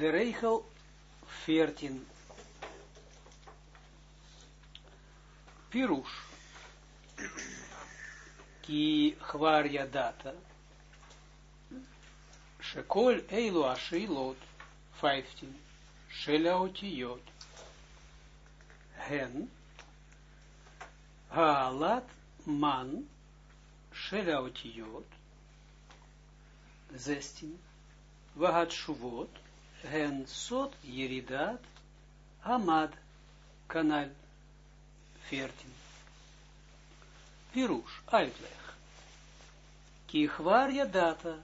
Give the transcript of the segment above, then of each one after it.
de regel 14. Pirush. Ki gwar data. Shekol eilu ashilot. 15. Shelaotiyot. Hen. Haalat man. Shelaotiyot. 16. Wahat shuvot. Hen sot yeridat. Hamad. Kanal. 14. Pirush, uitleg. Kichwar data,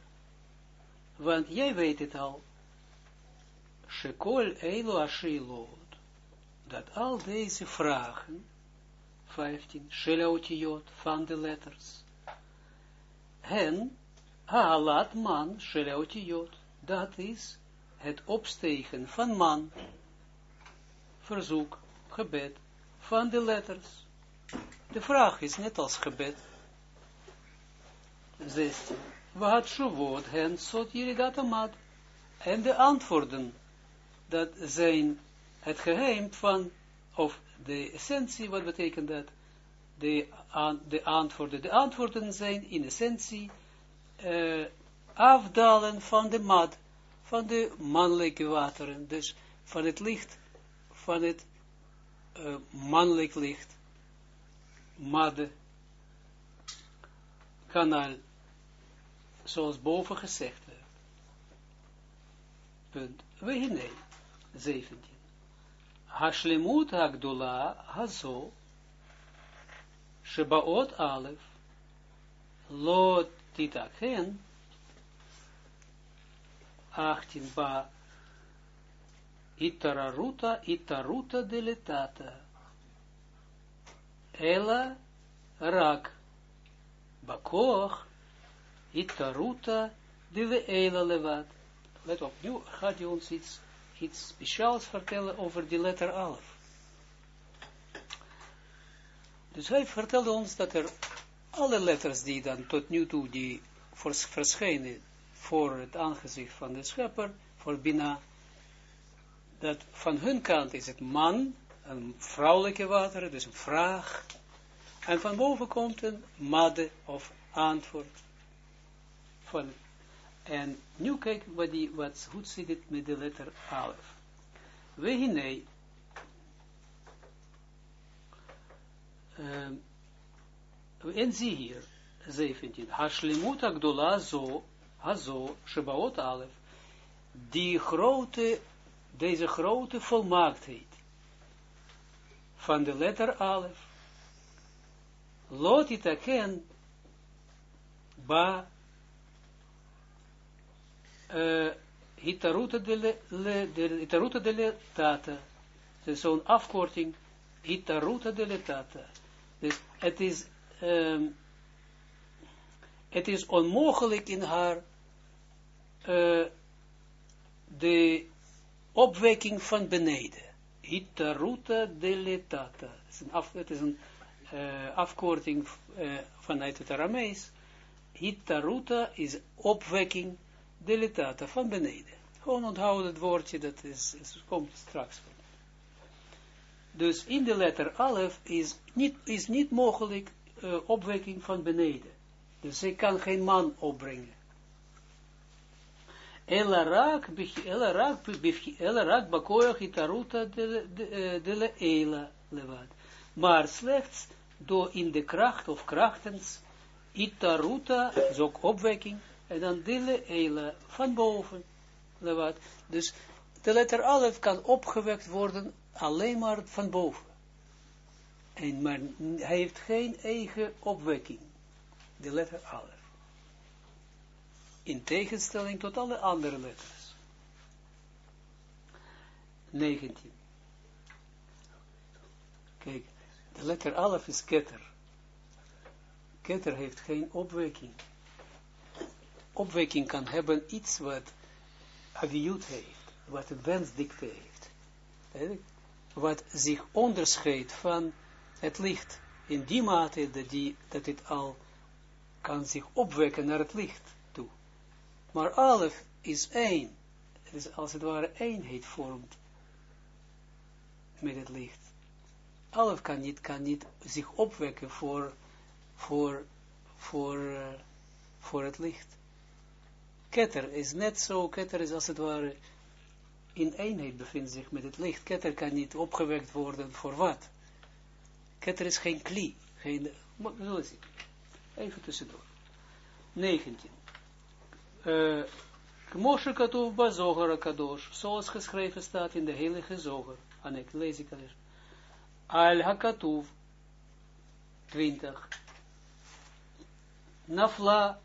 want jij weet het al. Shekol elo ashilot, dat al deze vragen, 15, shelaotiot van de letters, hen, haalat man, shelaotiot, dat is het opstegen van man, verzoek, gebed, van de letters. De vraag is net als gebed. 16. Wat shuvot hen sot dat amad. En de antwoorden, dat zijn het geheim van, of de essentie, wat betekent dat? De, de antwoorden. De antwoorden zijn in essentie uh, afdalen van de mad, van de mannelijke wateren, dus van het licht, van het uh, mannelijk licht, madde, kanaal, zoals boven gezegd werd. Punt. We nee, 17. Hashlemut hagdola hazo, shebaot alef, lo titaken, 18 ba itararuta, itaruta deletata. Ela rak. Bakoch, itaruta de ela levat. Let op, nu gaat hij ons iets, iets speciaals vertellen over die letter alf. Dus hij vertelde ons dat er alle letters die dan tot nu toe die verschijnen voor het aangezicht van de schepper, voor Bina, dat van hun kant is het man, een vrouwelijke water, dus een vraag, en van boven komt een madde of antwoord. Van, en nu kijk wat, die, wat goed zit het met de letter alef. We um, en zie hier, 17, Hashlimut agdola zo, hazo, shebaot alef, die grote deze grote volmaaktheid van de letter Alef, lot itaken ba hitaruta de le, de hitaruta de le. Dus zo'n afkorting hitaruta de le tata. Dus het is um, het is onmogelijk in haar uh, de opwekking van beneden. Hitaruta deletata. Het is een, uh, afkorting uh, vanuit het Aramees. Hitaruta is opwekking deletata van beneden. Gewoon onthouden het woordje, dat is, komt straks. Dus in de letter Alef is niet, is niet mogelijk opwekking van beneden. Dus zij kan geen man opbrengen. Ela rak, ela rak, ela rak itaruta de le eila levad. Maar slechts door in de kracht of krachtens itaruta, is ook opwekking, en dan dille eila van boven levad. Dus de letter alef kan opgewekt worden alleen maar van boven. En maar hij heeft geen eigen opwekking. De letter alef in tegenstelling tot alle andere letters. 19. Kijk, de letter alef is ketter. Ketter heeft geen opwekking. Opwekking kan hebben iets wat aviut heeft, wat een wensdikte heeft. Wat zich onderscheidt van het licht. In die mate dat, die, dat het al kan zich opwekken naar het licht. Maar alef is één. het is als het ware eenheid vormt met het licht. Alf kan niet, kan niet zich opwekken voor, voor, voor, uh, voor het licht. Ketter is net zo, ketter is als het ware in eenheid bevindt zich met het licht. Ketter kan niet opgewekt worden voor wat? Ketter is geen kli, geen, even tussendoor. 19. Moshe Katuv Bazogar Kadosh, zoals geschreven staat in de heilige zoger. Ik lees ik. Al Hakatuv 20. Nafla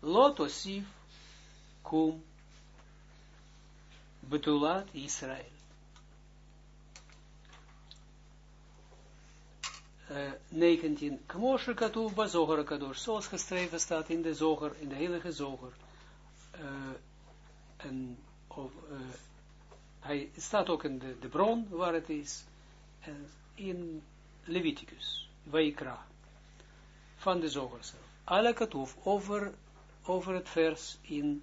Lotosif Kum Betulat Israël. Uh, 19. Kmoshe Katuv Bazogar Kadosh, zoals geschreven staat in de zoger, in de heilige zoger. Uh, en of, uh, hij staat ook in de, de bron waar het is, in Leviticus, Vaikra, van de zoger zelf. Alle over, over het vers in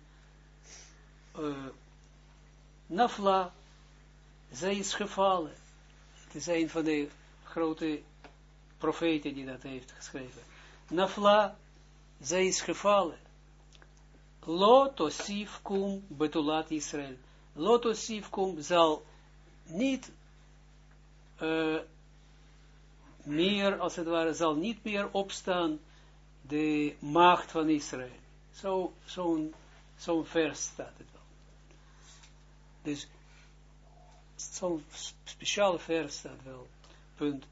Nafla, zij is gevallen. Het is een van de grote profeten die dat heeft geschreven. Nafla, zij is gevallen. Lo kum betulat Israël. Lo kum zal niet uh, meer, als het ware, zal niet meer opstaan de macht van Israël. Zo'n zo zo vers staat het wel. Dus zo'n speciale vers staat wel. Punt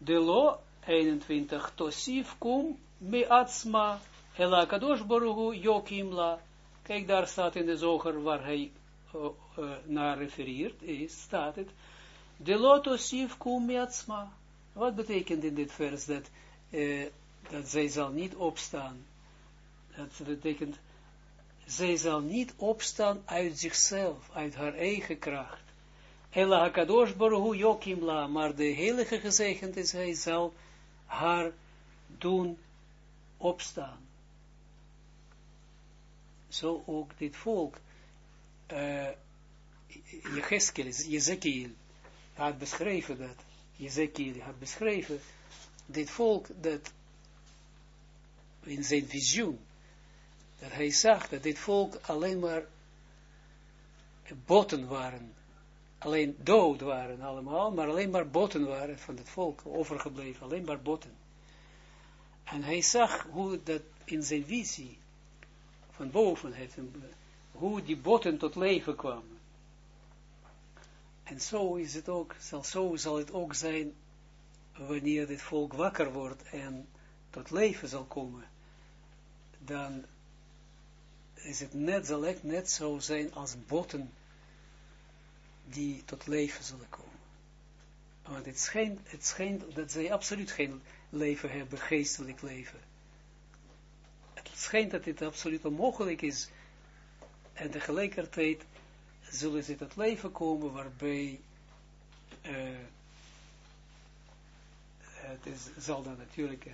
de lo 21, tosif kum me atzma, ela kadosh borugu yokimla. Kijk, daar staat in de zoger waar hij naar refereert, is, staat het, de lo tosif kum me atzma. Wat betekent in dit vers dat, uh, dat zij zal niet opstaan? Dat betekent, zij zal niet opstaan uit zichzelf, uit haar eigen kracht. Ela HaKadosh Baruch La, maar de heilige gezegend is, hij zal haar doen opstaan. Zo ook dit volk, uh, Jecheskel, Jezekiel, had beschreven dat, Jezekiel had beschreven, dit volk dat in zijn visioen, dat hij zag dat dit volk alleen maar botten waren, alleen dood waren allemaal, maar alleen maar botten waren van het volk overgebleven, alleen maar botten. En hij zag hoe dat in zijn visie van boven, hoe die botten tot leven kwamen. En zo is het ook, zal, zo zal het ook zijn wanneer dit volk wakker wordt en tot leven zal komen. Dan is het net, zal het net zo zijn als botten die tot leven zullen komen. Want het schijnt, het schijnt dat zij absoluut geen leven hebben, geestelijk leven. Het schijnt dat dit absoluut onmogelijk is. En tegelijkertijd zullen ze tot leven komen waarbij uh, het is, zal dan natuurlijk een,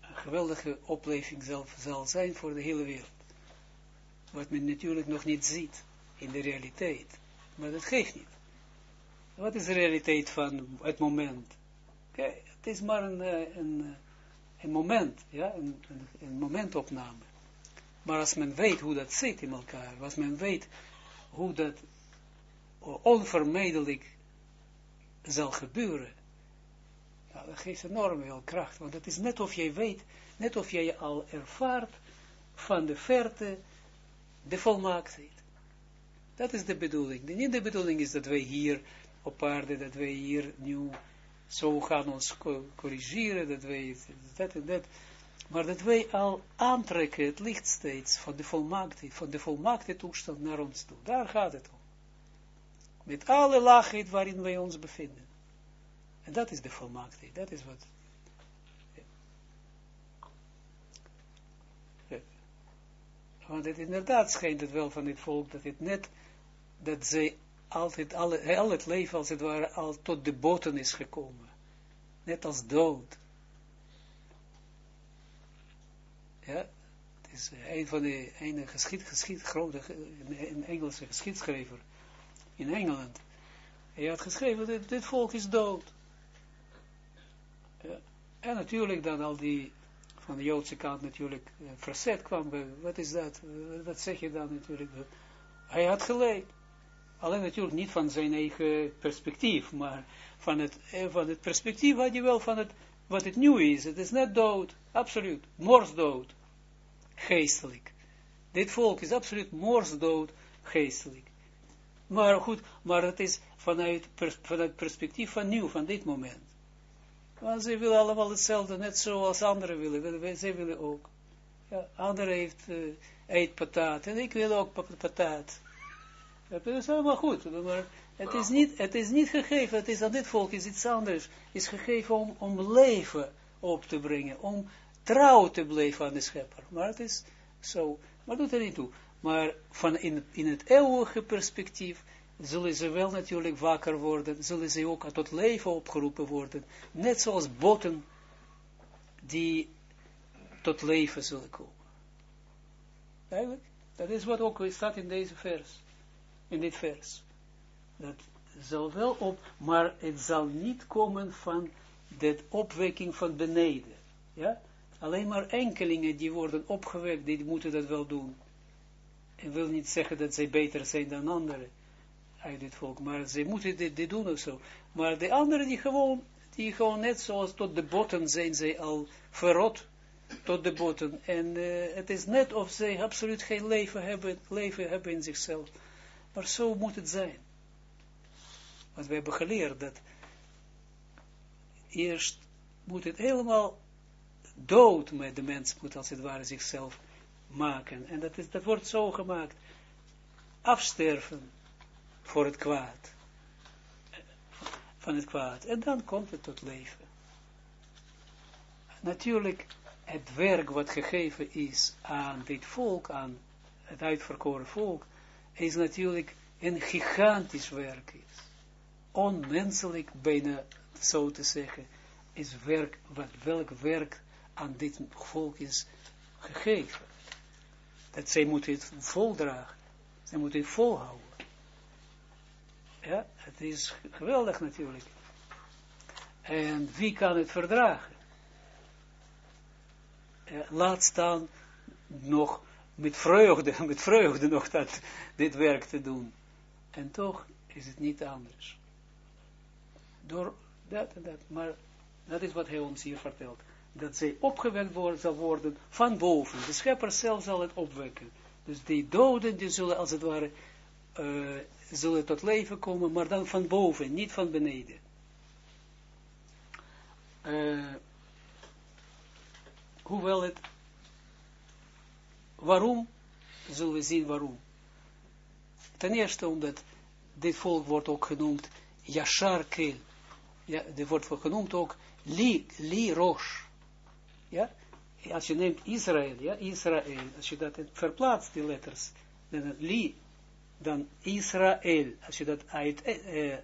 een geweldige opleving zelf zal zijn voor de hele wereld. Wat men natuurlijk nog niet ziet in de realiteit. Maar dat geeft niet. Wat is de realiteit van het moment? Okay, het is maar een, eh, een, eh, een moment, ja, een, een, momentopname. Maar als men weet hoe dat zit in elkaar, als men weet hoe dat onvermijdelijk zal gebeuren, nou, dat geeft enorm veel kracht, want het is net of jij weet, net of jij al ervaart van de verte de volmaaktheid. Dat is de bedoeling. Niet de bedoeling is dat wij hier op aarde, dat wij hier nu zo gaan ons corrigeren, dat wij dat en dat, maar dat wij al aantrekken het licht steeds van de volmaaktheid, van de volmaakte toestand naar ons toe. Daar gaat het om. Met alle laagheid waarin wij ons bevinden. En dat is de volmaaktheid, dat is wat... Want het inderdaad schijnt het wel van dit volk dat het net dat zij altijd, alle, al het leven als het ware, al tot de boten is gekomen. Net als dood. Ja, het is een van de ene geschied, geschied, grote, een Engelse geschiedschrijver in Engeland. Hij had geschreven, dit, volk is dood. Ja. En natuurlijk dan al die, van de Joodse kant natuurlijk, uh, verzet kwam wat is dat, wat zeg je dan natuurlijk, hij had geleid. Alleen natuurlijk niet van zijn eigen perspectief, maar van het, eh, van het perspectief had je wel van het, wat het nu is. Het is net dood, absoluut, morsdood, geestelijk. Dit volk is absoluut morsdood, geestelijk. Maar goed, maar het is vanuit, pers, vanuit perspectief van nu, van dit moment. Want ze willen allemaal hetzelfde, net zoals anderen willen. Ze willen ook. Ja, anderen heeft, uh, eet pataat en ik wil ook pataat. Dat is allemaal goed, maar het is niet, het is niet gegeven, het is aan dit volk is iets anders. Het is gegeven om, om leven op te brengen, om trouw te blijven aan de schepper. Maar het is zo, maar doet er niet toe. Maar van in, in het eeuwige perspectief zullen ze wel natuurlijk wakker worden, zullen ze ook tot leven opgeroepen worden, net zoals botten die tot leven zullen komen. Eigenlijk, dat is wat ook staat in deze vers, in dit vers. Dat zal wel op, maar het zal niet komen van de opwekking van beneden. Ja? Alleen maar enkelingen die worden opgewekt, die moeten dat wel doen. Ik wil niet zeggen dat zij beter zijn dan anderen uit dit volk, maar ze moeten dit, dit doen of zo. Maar de anderen die gewoon, die gewoon net zoals tot de botten zijn zij al verrot tot de botten. En uh, het is net of zij absoluut geen leven hebben, leven hebben in zichzelf. Maar zo moet het zijn. Want we hebben geleerd dat eerst moet het helemaal dood met de mens moet als het ware zichzelf maken. En dat, is, dat wordt zo gemaakt. Afsterven voor het kwaad. Van het kwaad. En dan komt het tot leven. Natuurlijk, het werk wat gegeven is aan dit volk, aan het uitverkoren volk, is natuurlijk een gigantisch werk. Is. Onmenselijk, bijna zo te zeggen, is werk, wat, welk werk aan dit volk is gegeven. Dat zij moeten het voldragen. Zij moeten het volhouden. Ja, het is geweldig natuurlijk. En wie kan het verdragen? laat staan nog met vreugde, met vreugde nog dat, dit werk te doen. En toch is het niet anders. Door dat en dat, maar dat is wat hij ons hier vertelt. Dat zij opgewekt worden, zal worden van boven. De schepper zelf zal het opwekken. Dus die doden, die zullen als het ware, uh, zullen tot leven komen, maar dan van boven, niet van beneden. Uh, hoewel het, waarom, zullen we zien waarom. Ten eerste omdat dit volk wordt ook genoemd Yashar Kel. Ja, dit wordt genoemd ook Li, Li Rosh. Ja, als je neemt Israël, ja, Israël, als je dat verplaatst, die letters, dan Li, dan Israël, als je dat uit eh, eh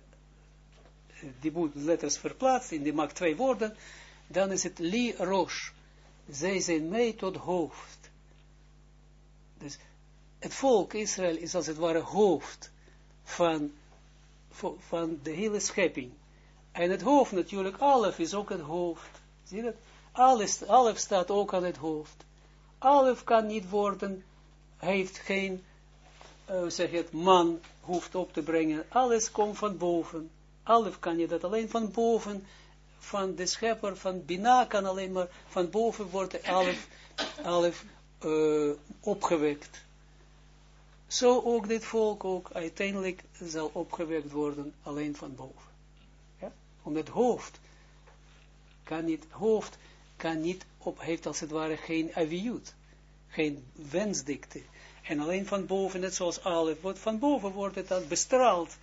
die letters verplaatst, in die maakt twee woorden, dan is het Li Rosh zij zijn mij tot hoofd. Het volk Israël is als het ware hoofd van, van de hele schepping. En het hoofd natuurlijk, Alef is ook het hoofd. Zie je dat? Alef staat ook aan het hoofd. Alef kan niet worden, heeft geen, uh, zeg het, man hoeft op te brengen. Alles komt van boven. Alef kan je dat alleen van boven van de schepper, van Bina kan alleen maar van boven worden alef, alef uh, opgewekt. Zo ook dit volk ook uiteindelijk zal opgewekt worden alleen van boven. Ja? Omdat hoofd kan niet, hoofd kan niet op, heeft als het ware geen aviut, geen wensdikte. En alleen van boven, net zoals alef, wordt van boven wordt het dan bestraald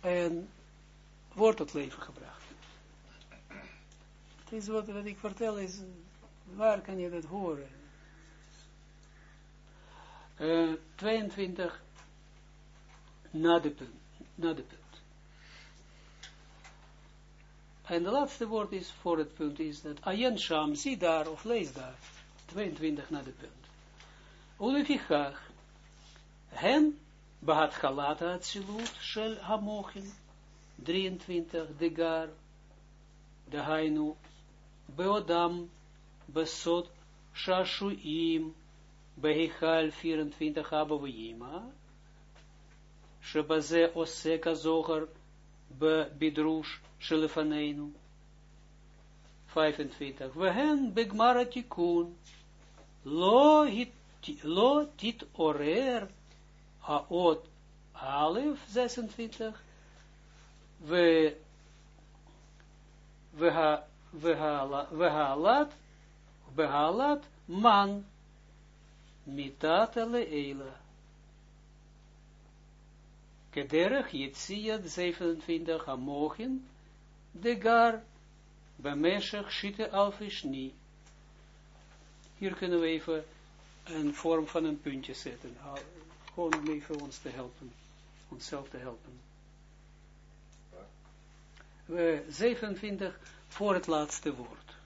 en wordt tot leven gebracht. Het is wat, wat ik vertel, is, waar kan je dat horen? Uh, 22 na de punt. Na de punt. En de laatste woord is voor het punt is dat Ayen Sham, zie daar of lees daar. 22 na de punt. Ulefichach, hen behat galata atzilut shel hamochin, 23, de gar, de hainu, beodam, besot, shashuim, behichal 24, abavima, shebaze oseka zoger, be bidrush, shelefaneinu, 25, we hen begmara tikun, lo tit orer, haot alef, 26, we, we, ha, we, ha, we halat, we halat, man, mitata leila. Kederig Yitzia 27 Hamochin, de gar, bemeshach shite alfishni. Hier kunnen we even een vorm van een puntje zetten. Gewoon om even ons te helpen. Onszelf te helpen. We 27 voor het laatste woord.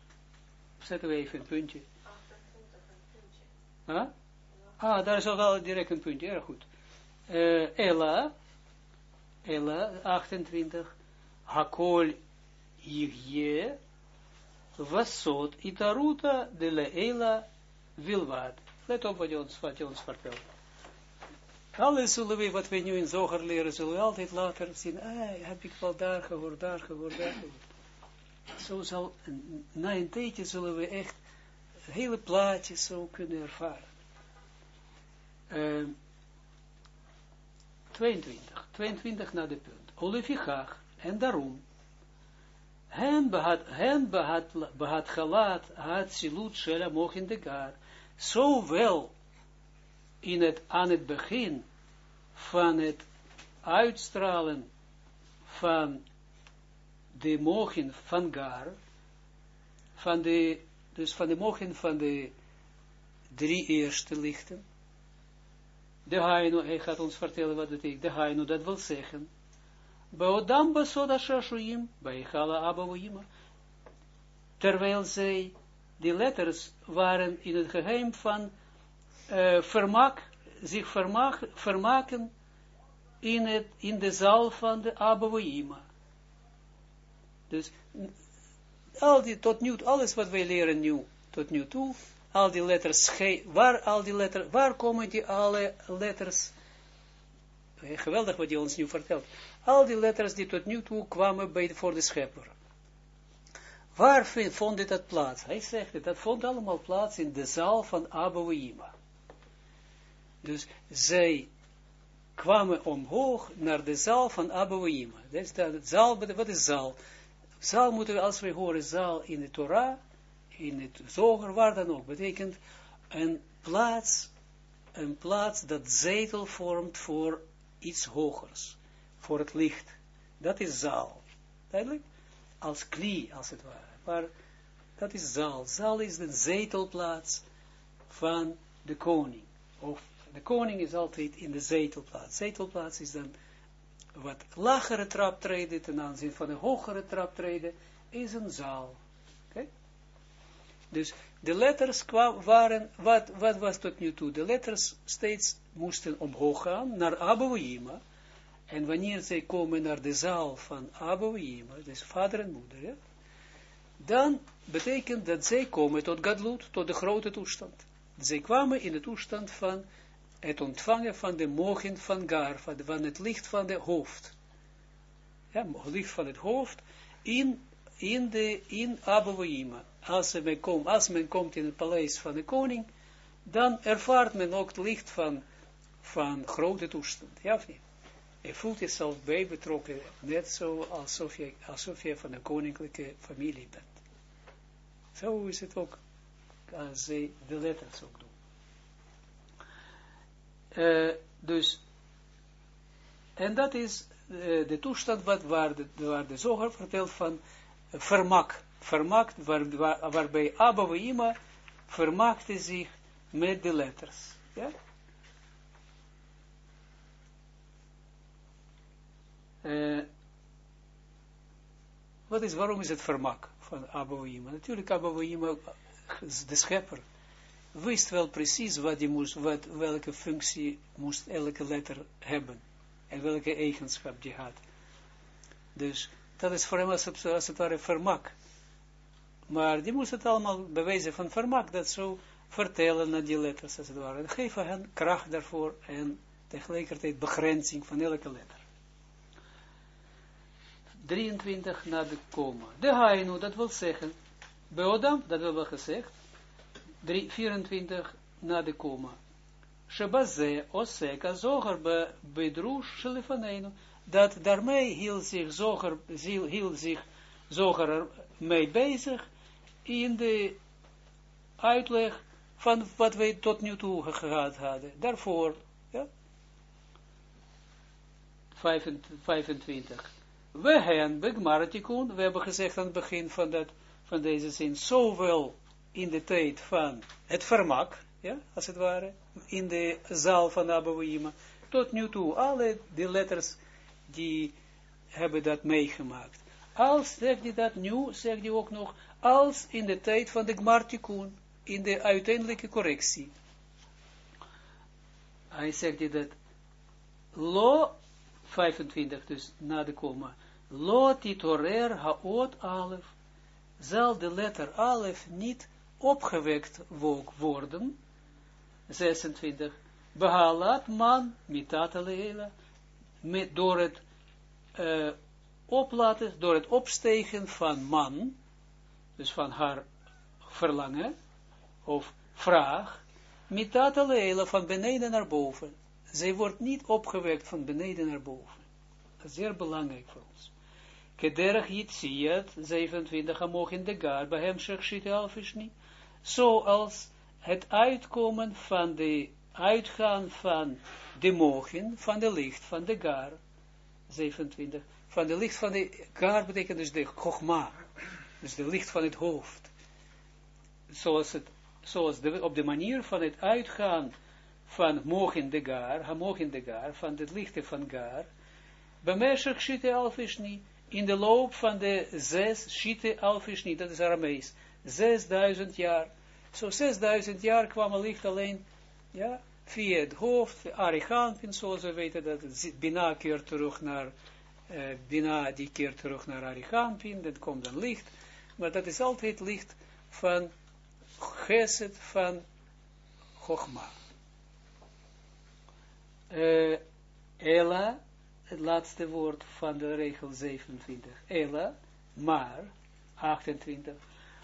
Zetten we even een puntje. 28 een puntje. Huh? Ah, daar is al wel direct een puntje, erg goed. Uh, Ella, Ella, 28, Hakol Yigye, Vasot, Itaruta, de Leela, Wilwaad. Let op wat je ons, ons vertelt. Alles zullen we, wat we nu in Zoger leren, zullen we altijd later zien, ah, heb ik wel daar gehoord, daar gehoord, daar gehoord. Zo zal, na een tijdje zullen we echt hele plaatjes zo kunnen ervaren. Uh, 22, 22 naar de punt. Olefichach, en daarom, hen behat, hen behat, behat gelaat, had silut shela moch de gar, zowel in het, aan het begin van het uitstralen van de mogen van gar, van de, dus van de mogen van de drie eerste lichten, de hainu, hij gaat ons vertellen wat het betekent, de hainu, dat wil zeggen, Baodam basoda shashuim, bij Chala Abouima, terwijl zij, die letters waren in het geheim van uh, zich vermak, vermaken in, het, in de zaal van de Abouima. Dus, al die, tot nu, alles wat wij leren nu, tot nu toe, al die letters, waar al die letters, waar komen die alle letters, geweldig wat je ons nu vertelt, al die letters die tot nu toe kwamen bij, voor de schepper. Waar vond dit dat plaats? Hij zegt het, dat vond allemaal plaats in de zaal van Abouima. Dus zij kwamen omhoog naar de zaal van Abouima. Dat is de zaal, wat is zaal? Zaal moeten we, als we horen zaal in de Torah, in het zoger, waar dan ook, betekent een plaats, een plaats dat zetel vormt voor iets hogers, voor het licht. Dat is zaal. Duidelijk? Als klie, als het ware. Maar dat is zaal. Zaal is de zetelplaats van de koning. Of de koning is altijd in de zetelplaats. Zetelplaats is dan wat lagere traptreden ten aanzien van de hogere traptreden, is een zaal. Dus de letters kwam, waren, wat, wat was tot nu toe? De letters steeds moesten omhoog gaan naar Abouima. En wanneer zij komen naar de zaal van Abouima, dus vader en moeder, dan betekent dat zij komen tot Gadlut, tot de grote toestand. Zij kwamen in de toestand van het ontvangen van de mogen van Gar, van, het licht van het hoofd. Ja, licht van het hoofd in, in, de, in als men, komt, als men komt in het paleis van de koning, dan ervaart men ook het licht van, van grote toestand, ja of niet? Je voelt jezelf bij betrokken, net zo alsof je, van een koninklijke familie bent. Zo is het ook, als ze de letters ook doen. Uh, dus, en dat is uh, de toestand wat, waar, de, waar de zoger vertelt van uh, vermak vermaakt, waar, waar, waarbij Abba en Ima zich met de letters. Ja? Uh, wat is, waarom is het vermak van Abba? Natuurlijk Abba Ima, de schepper, wist wel precies wat die wat, welke functie moest elke letter hebben. En welke eigenschap die had. Dus dat is voor hem als, als het ware vermak. Maar die moest het allemaal bewijzen van vermak, dat zo vertellen naar die letters, als het ware. Geven hen kracht daarvoor en tegelijkertijd begrenzing van elke letter. 23 na de komma. De hainu, dat wil zeggen, Beodam, dat hebben we gezegd, 24 na de komma. Shebaze oseka zoger be bedrush shelifaneinu. Dat daarmee hield zich zoger, hield zich zoger mee bezig in de uitleg van wat wij tot nu toe gehad hadden. Daarvoor, ja. 25. We hebben we hebben gezegd aan het begin van, dat, van deze zin, zowel in de tijd van het vermak, ja, als het ware, in de zaal van Abouima, tot nu toe, alle die letters, die hebben dat meegemaakt. Als, zegt hij dat nu, zegt hij ook nog, als in de tijd van de Gmartikun, in de uiteindelijke correctie. Hij zegt dat, lo, 25, dus na de komma, lo titorer haot alef, zal de letter alef niet opgewekt worden, 26, behalat man mitat aleela, door het uh, oplaten, door het opstegen van man, dus van haar verlangen, of vraag, mitat van beneden naar boven. Zij wordt niet opgewekt van beneden naar boven. Dat is zeer belangrijk voor ons. Kederach Yitziyat, 27, amog in de gar, bij hem shechshit alfishni, zoals het uitkomen van de uitgaan van de mogen, van de licht, van de gar, 27, van de licht van de gar betekent dus de chogma, dus de licht van het hoofd, zoals, het, zoals op de manier van het uitgaan van mogen de gar, hamogen de gar, van het lichte van gar, bij Meshach Shite Alfishni, in de loop van de zes Shite Alfishni, dat is Aramees, zesduizend jaar, zo zesduizend jaar kwam licht alleen, ja, via het hoofd, Arichampin, zoals we weten, dat Bina keert terug naar, uh, Bina die terug naar Arichampin, dat komt dan licht, maar dat is altijd licht van Geset van Chogma. Uh, Ella, het laatste woord van de regel 27. Ella, maar, 28.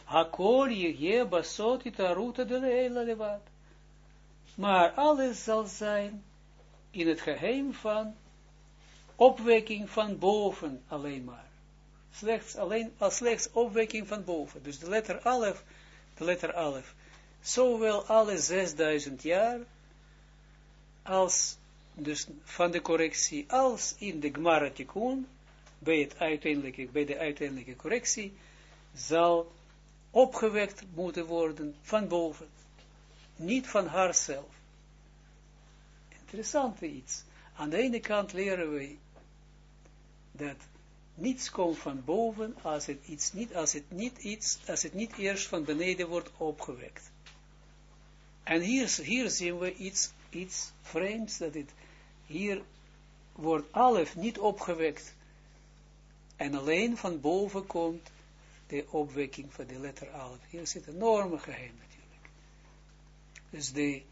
Hakol je basot de leila levat. Maar alles zal zijn in het geheim van opwekking van boven alleen maar. Slechts, alleen, als slechts opwekking van boven. Dus de letter alef, de letter alef, zowel alle 6000 jaar, als dus van de correctie, als in de Gmaratikun, bij, het uiteindelijke, bij de uiteindelijke correctie, zal opgewekt moeten worden van boven. Niet van haarzelf. Interessant iets. Aan de ene kant leren we dat niets komt van boven als het, iets niet, als het, niet, iets, als het niet eerst van beneden wordt opgewekt. En hier, hier zien we iets, iets vreemds, dat het, hier wordt alef niet opgewekt, en alleen van boven komt de opwekking van de letter alef. Hier zit een enorme geheim natuurlijk. Dus de,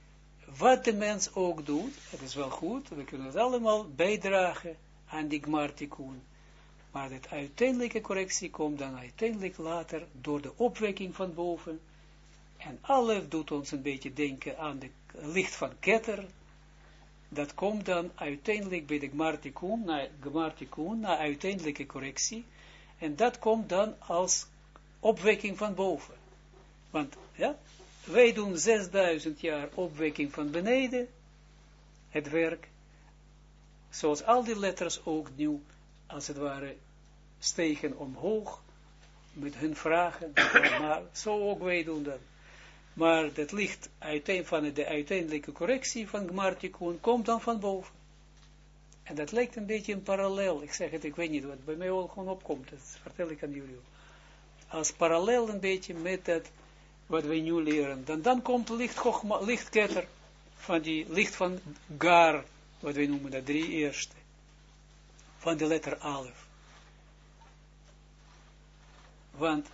wat de mens ook doet, het is wel goed, we kunnen het allemaal bijdragen aan die gmartikun, maar de uiteindelijke correctie komt dan uiteindelijk later door de opwekking van boven, en alef doet ons een beetje denken aan de licht van ketter, dat komt dan uiteindelijk bij de gmartikun, na gmartikun, na uiteindelijke correctie, en dat komt dan als opwekking van boven. Want, ja, wij doen 6000 jaar opwekking van beneden, het werk, zoals al die letters ook nu, als het ware, stegen omhoog, met hun vragen, maar zo ook wij doen dat. Maar dat licht van de uiteindelijke correctie van Gmartikun komt dan van boven. En dat lijkt een beetje een parallel. Ik zeg het, ik weet niet wat bij mij al gewoon opkomt. Dat vertel ik aan jullie. Als parallel een beetje met dat wat wij nu leren, dan, dan komt licht, lichtketter van die licht van Gar, wat wij noemen dat drie eerste, van de letter Alef. Want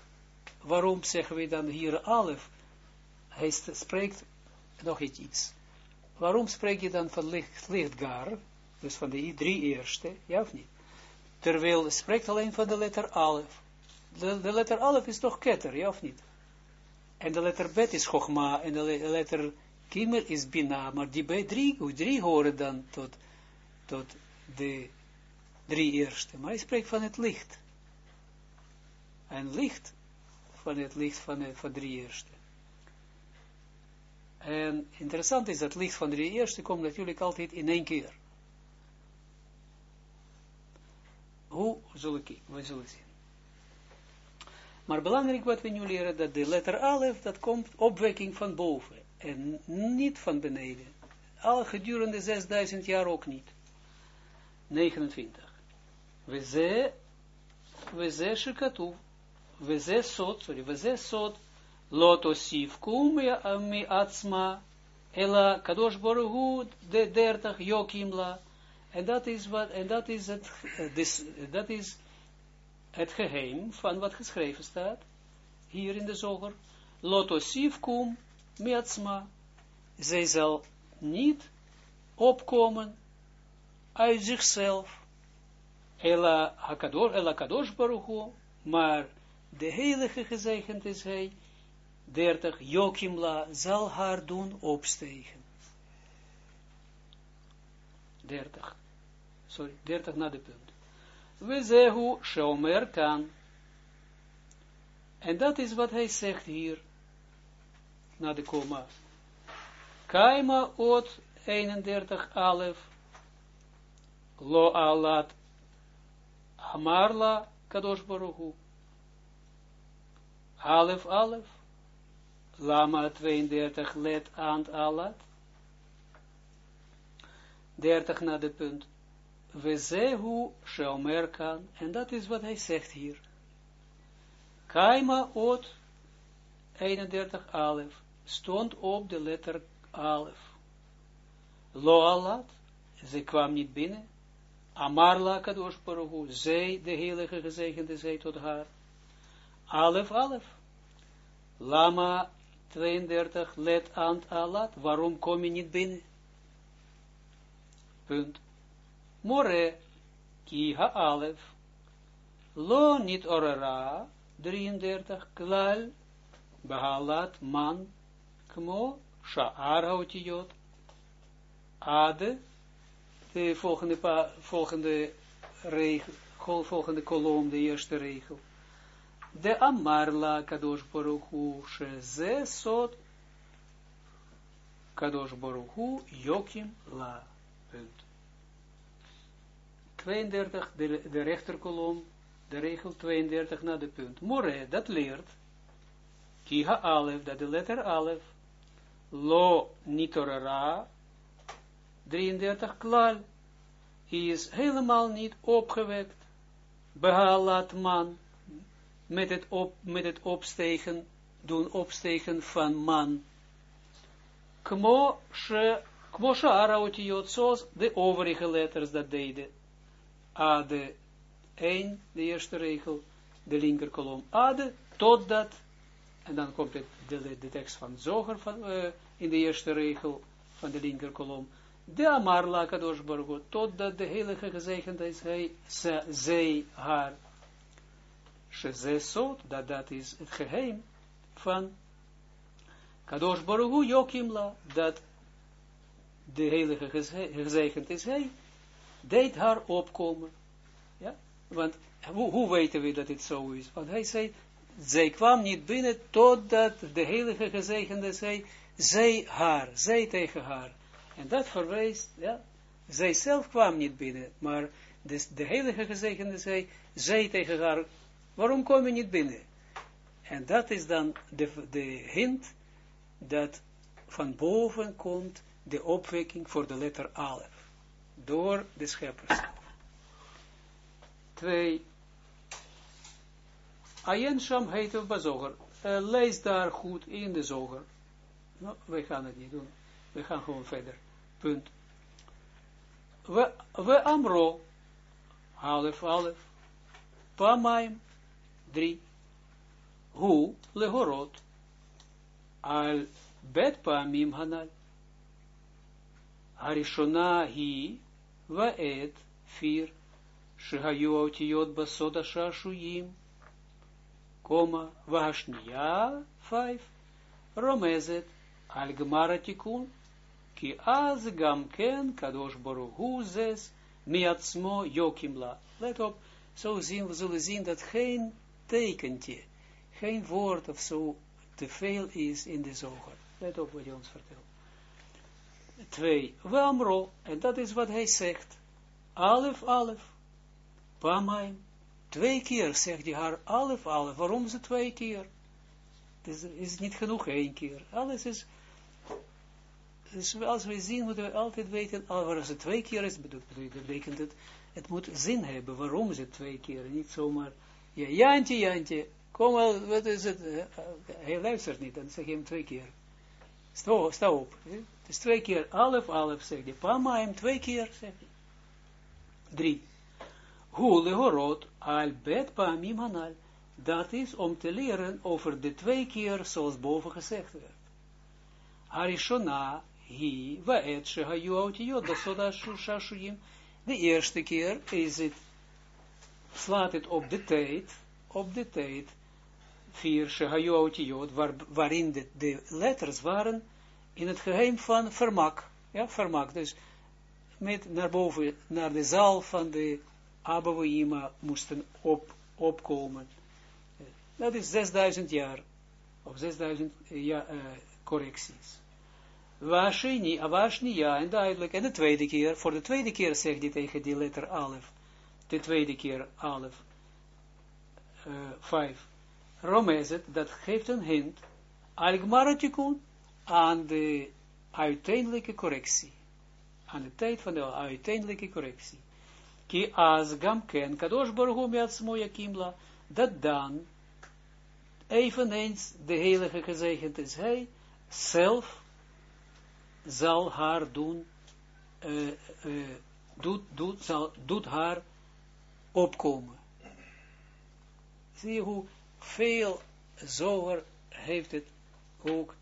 waarom zeggen we dan hier Alef? Hij spreekt nog iets. Waarom spreek je dan van licht, lichtgar, dus van de drie eerste, ja of niet? Terwijl spreekt alleen van de letter Alef. De, letter Alef is toch ketter, ja of niet? En de letter Bet is Chogma, en de letter Kimmel is Bina, maar die bij drie, drie horen dan tot, tot de drie eerste. Maar hij spreekt van het licht. En licht, van het licht van de van drie eerste. En interessant is dat licht van de eerste komt natuurlijk altijd in één keer. Hoe zullen we zullen zien. Maar belangrijk wat we nu leren, dat de letter Alef, dat komt opwekking van boven. En niet van beneden. Al gedurende 6000 jaar ook niet. 29. We ze, we ze shikatu, we ze sot, sorry, we ze sot, loto mi atzma, ela kadosh borugu de 30 jokimla. En dat is wat, en dat is het, dat is het geheim van wat geschreven staat, hier in de zoger, loto sifkum miatsma, zij zal niet opkomen uit zichzelf, ela hakadosh, ela kadosh baruchu, maar de heilige gezegend is hij, 30, Jokimla zal haar doen opstegen. 30, sorry, 30 na de punt. We zehu shomer kan. En dat is wat hij zegt hier, na de komma. Kaima ot 31 alef, lo alat amarla kadosh baruchu. Alef alef, lama 32 let aan alat. 30 na de punt. We zehu sheomer kan, en dat is wat hij zegt hier. Kaima ot 31 alef stond op de letter alef. Lo alat, ze kwam niet binnen. Amarla kadosh baruchu, zij, de heilige gezegende, zei tot haar. Alef, alef. Lama 32, let aan alat, waarom kom je niet binnen? Punt. More, ki ha alef, lo niet orera, 33, klal, behalat man, kmo, sha'ar hautiyot, ade, de volgende, pa, volgende regel, volgende kolom, de eerste regel. De amarla kadosh baruchu, sheze sot, kadosh baruchu, jokim la, punt. 32, de, de rechterkolom, de regel 32 na de punt. More, dat leert, kiha alef, dat de letter alef, lo nitorara, 33 klal, is helemaal niet opgewekt, behalat man, met het, op, met het opstegen, doen opstegen van man. Kmo she, kmo she arautiot, zoals de overige letters dat deden. Ade 1, de eerste regel, de linker kolom. Ade, totdat, en dan komt het, de, de tekst van Zoger van, uh, in de eerste regel van de linker kolom. De Amarla Kadosh Baruch totdat de heilige gezegend is, hij, zij, haar, Shezesot, dat dat is het geheim van Kadosh Baruch Jokimla, dat de heilige gezegend is, hij, deed haar opkomen. Ja, want hoe, hoe weten we dat het zo is? Want hij zei, zij kwam niet binnen totdat de heilige gezegende zei, zij haar, zij tegen haar. En dat verwijst, ja, zij zelf kwam niet binnen, maar de, de heilige gezegende zei, zij tegen haar, waarom kom je niet binnen? En dat is dan de, de hint dat van boven komt de opwekking voor de letter Alef door de scheppers. Twee. Ayen Sham heet of Bazoger. uh, lees daar goed in de zoger. Nou, wij gaan het niet doen. We gaan gewoon verder. Punt. We, we amro, alef, alef, pamaim, drie, hu, lehorot, al bet pamim hanal. Harishona hi, vaet, vier, shehayu basoda shashuyim, koma, vashniya, vijf, romezet, al gemara tikun, ki az gam ken kadosh baruch zes, miatsmo yokimla. Let op, zo zien, we zullen zien dat geen tekentje, geen woord of zo te veel is in de zoger. Let op wat hij ons vertelt. Twee, Wamro, en dat is wat hij zegt. Alef, alef, Pamaim, twee keer zegt hij haar, alef, alef. Waarom het twee keer? Het is, is niet genoeg één keer. Alles is, dus als we zien, moeten we altijd weten, als het twee keer is, betekent het, het moet zin hebben, waarom is het twee keer, niet zomaar, ja, Jantje, Jantje, kom wel, wat is het, hij luistert niet, dan zeg je hem twee keer, sta, sta op, het is twee keer, alef, alef, zeg je, pama hem twee keer, zeg je, drie, hule horot, al bet pamim dat is om te leren over de twee keer, zoals boven gezegd werd. Harishona, hi, shehayu shashuyim, de eerste keer is het, slaat het op de tijd, op de tijd, vier Shehayotiyot, waar, waarin de, letters waren in het geheim van vermak. Ja, vermak. Dus met naar boven, naar de zaal van de Abouima moesten op, opkomen. Dat is 6000 jaar, of 6000 ja, uh, correcties. Washini, ja, en duidelijk. En de tweede keer, voor de tweede keer zegt hij tegen die letter Alef. De tweede keer Alef. Uh, vijf. Romezet, dat geeft een hint. Algmaratikun aan de uiteindelijke correctie. Aan de tijd van de uiteindelijke correctie. Ki az gamken kadosh baruch hu kimla. Dat dan eveneens de heilige gezegend is hij zelf zal haar doen, uh, uh, doet, doet, zal, doet haar opkomen. Zie je hoe veel zoger heeft het ook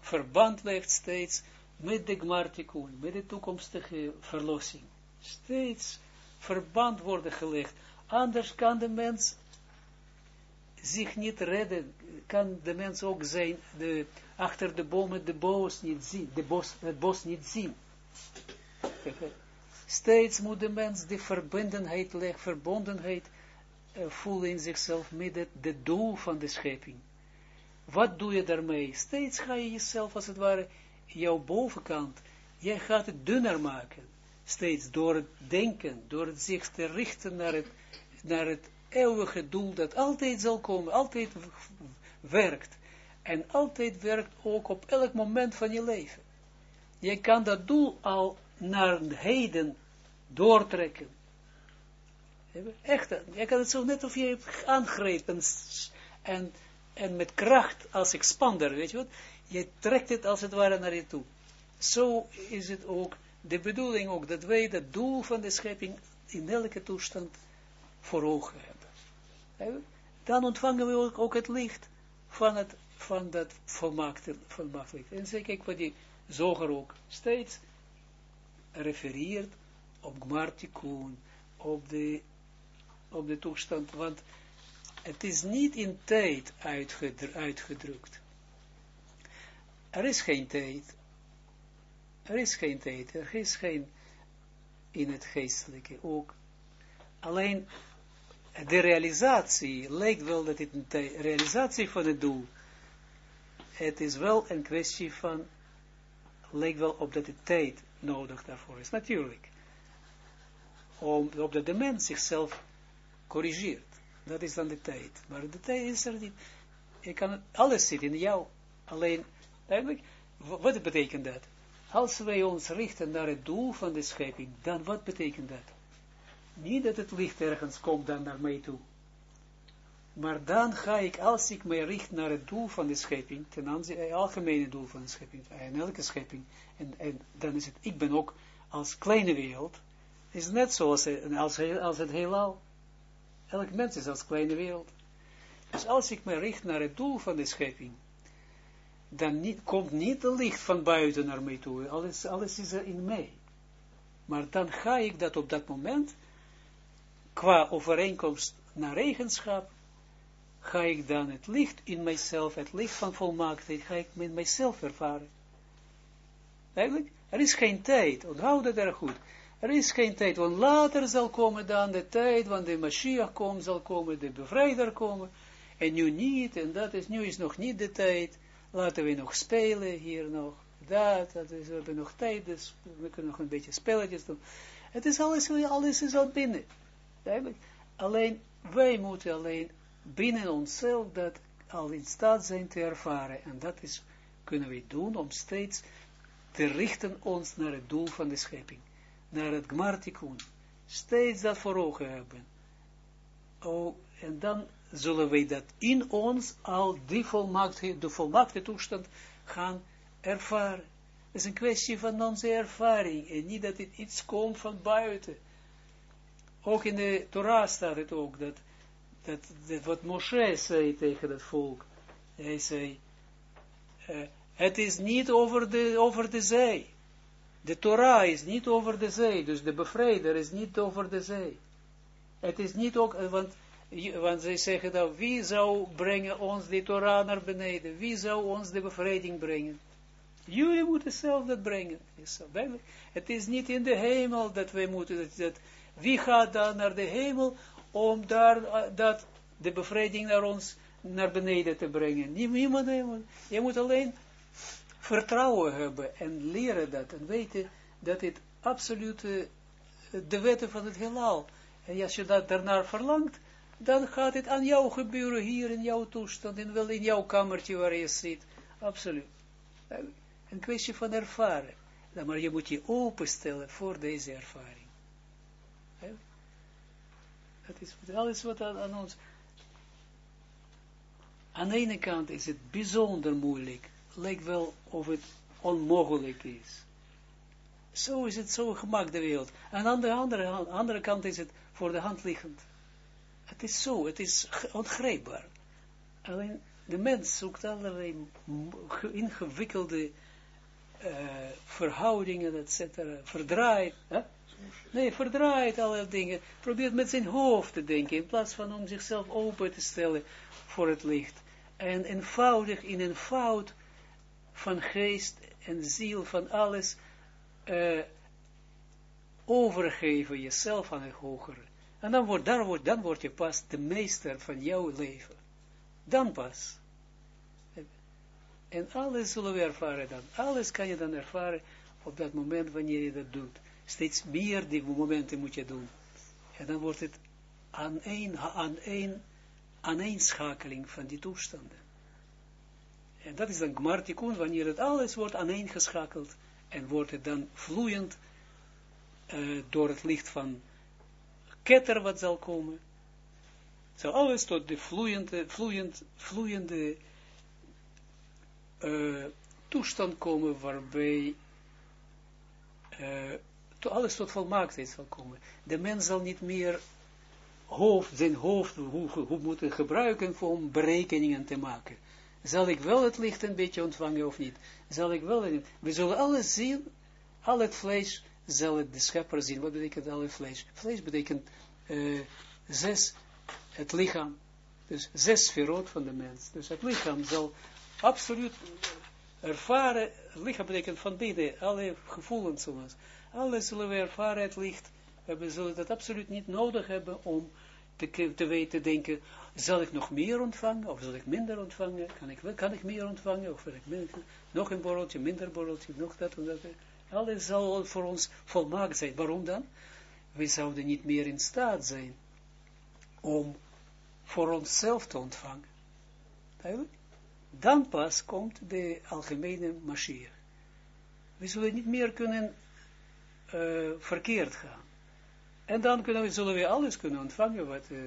verband legt steeds met de Gmartikun, met de toekomstige verlossing. Steeds verband worden gelegd. Anders kan de mens zich niet redden, kan de mens ook zijn, achter de bomen de bos niet zien, de bos, het bos niet zien. Steeds moet de mens de verbindenheid verbondenheid uh, voelen in zichzelf met het de doel van de schepping. Wat doe je daarmee? Steeds ga je jezelf, als het ware, jouw bovenkant, jij gaat het dunner maken. Steeds door het denken, door het zich te richten naar het, naar het eeuwige doel dat altijd zal komen, altijd werkt. En altijd werkt ook op elk moment van je leven. Je kan dat doel al naar heden doortrekken. Echt, je kan het zo net of je aangrepen en, en met kracht als expander, weet je wat, je trekt het als het ware naar je toe. Zo is het ook, de bedoeling ook, dat wij het doel van de schepping in elke toestand voor ogen hebben. Dan ontvangen we ook, het licht van, het, van dat volmaakte, volmaakte licht. En zeg ik wat die zoger ook steeds refereert op Gmartikun, op de op de toestand, want het is niet in tijd uitgedrukt. Er is geen tijd. Er is geen tijd. Er is geen in het geestelijke ook. Alleen de realisatie lijkt wel dat het een realisatie van het doel. Het is wel een kwestie van, lijkt wel op dat de tijd nodig daarvoor is. Natuurlijk. Om, opdat de mens zichzelf corrigeert. Dat is dan de tijd. Maar de tijd is er niet. Je kan, alles zit in jou. Alleen, eigenlijk, wat betekent dat? Als wij ons richten naar het doel van de schepping, dan wat betekent dat? Niet dat het licht ergens komt dan naar mij toe. Maar dan ga ik, als ik mij richt naar het doel van de schepping, ten aanzien, het algemene doel van de schepping, en elke schepping, en, en dan is het, ik ben ook als kleine wereld, is net zoals als, als het heelal. Elk mens is als kleine wereld. Dus als ik me richt naar het doel van de schepping, dan niet, komt niet het licht van buiten naar mij toe. Alles, alles is er in mij. Maar dan ga ik dat op dat moment, qua overeenkomst naar eigenschap, ga ik dan het licht in mijzelf, het licht van volmaaktheid, ga ik met mijzelf ervaren. Eigenlijk, er is geen tijd, onthoud erg goed. Er is geen tijd, want later zal komen dan de tijd, want de Mashiach komt, zal komen, de bevrijder komen, en nu niet, en dat is, nu is nog niet de tijd, laten we nog spelen hier nog, dat, dat is, we hebben nog tijd, dus we kunnen nog een beetje spelletjes doen. Het is alles, alles is al binnen. Alleen, wij moeten alleen binnen onszelf dat al in staat zijn te ervaren. En dat is, kunnen we doen om steeds te richten ons naar het doel van de schepping. Naar het gmartikun. Steeds dat voor ogen hebben. Oh, en dan zullen wij dat in ons al die volmaakte, de volmaakte toestand gaan ervaren. Het is een kwestie van onze ervaring en niet dat het iets komt van buiten. Ook in de Torah staat het ook, dat, dat, wat Moshe zei tegen het volk. Hij zei, uh, het is niet over de, over de zee. De Torah is niet over de zee, dus de bevrijder is niet over de zee. Het is niet ook, want want zij zeggen dat, wie zou brengen ons de Torah naar beneden? Wie zou ons de bevrijding brengen? Jullie moeten zelf dat brengen. Het is niet in de hemel dat wij moeten, dat, dat wie gaat dan naar de hemel om daar, eh, dat, de bevrijding naar ons, naar beneden te brengen? Niemand, niemand. Je moet alleen vertrouwen hebben en leren dat en weten dat het absoluut de wetten van het heelal. En als je dat daarnaar verlangt, dan gaat het aan jou gebeuren, hier in jouw toestand, en wel in jouw kamertje waar je zit. Absoluut. Een kwestie van ervaren. Maar je moet je openstellen voor deze ervaring. Dat is alles wat aan, ons... Aan de ene kant is het bijzonder moeilijk. Lijkt wel of het onmogelijk is. Zo is het zo gemaakt, de wereld. Aan de andere, andere kant is het voor de hand liggend. Het is zo, het is ongrijpbaar. Alleen de mens zoekt allerlei ingewikkelde uh, verhoudingen, et cetera, verdraait. Hè? Nee, verdraait alle dingen. Probeert met zijn hoofd te denken, in plaats van om zichzelf open te stellen voor het licht. En eenvoudig, in een fout van geest en ziel, van alles, uh, overgeven jezelf aan het hogere. En dan word, daar word, dan word je pas de meester van jouw leven. Dan pas. En alles zullen we ervaren dan. Alles kan je dan ervaren op dat moment wanneer je dat doet. Steeds meer die momenten moet je doen. En dan wordt het aan één, aan één, aaneenschakeling van die toestanden. En dat is dan gmartikun, wanneer het alles wordt aaneengeschakeld en wordt het dan vloeiend uh, door het licht van ketter wat zal komen. Zal alles tot de vloeiende, vloeiend, vloeiende uh, toestand komen waarbij to, alles tot volmaaktheid zal komen. De mens zal niet meer hoofd, zijn hoofd hoe, hoe moeten gebruiken om berekeningen te maken. Zal ik wel het licht een beetje ontvangen of niet? Zal ik wel, we zullen alles zien, al het vlees zal het de schepper zien. Wat betekent alle vlees? Vlees betekent uh, zes, het lichaam. Dus zes verrood van de mens. Dus het lichaam zal absoluut ervaren, het lichaam betekent van binnen, alle gevoelens zoals, alles zullen we ervaren, het licht. We zullen dat absoluut niet nodig hebben om te, te weten, denken, zal ik nog meer ontvangen, of zal ik minder ontvangen, kan ik, kan ik meer ontvangen, of wil ik minder, nog een borreltje, minder borreltje, nog dat en dat. Alles zal voor ons volmaakt zijn. Waarom dan? We zouden niet meer in staat zijn om voor onszelf te ontvangen. Dan pas komt de algemene Mashiach. We zullen niet meer kunnen uh, verkeerd gaan. En dan kunnen we, zullen we alles kunnen ontvangen wat, uh,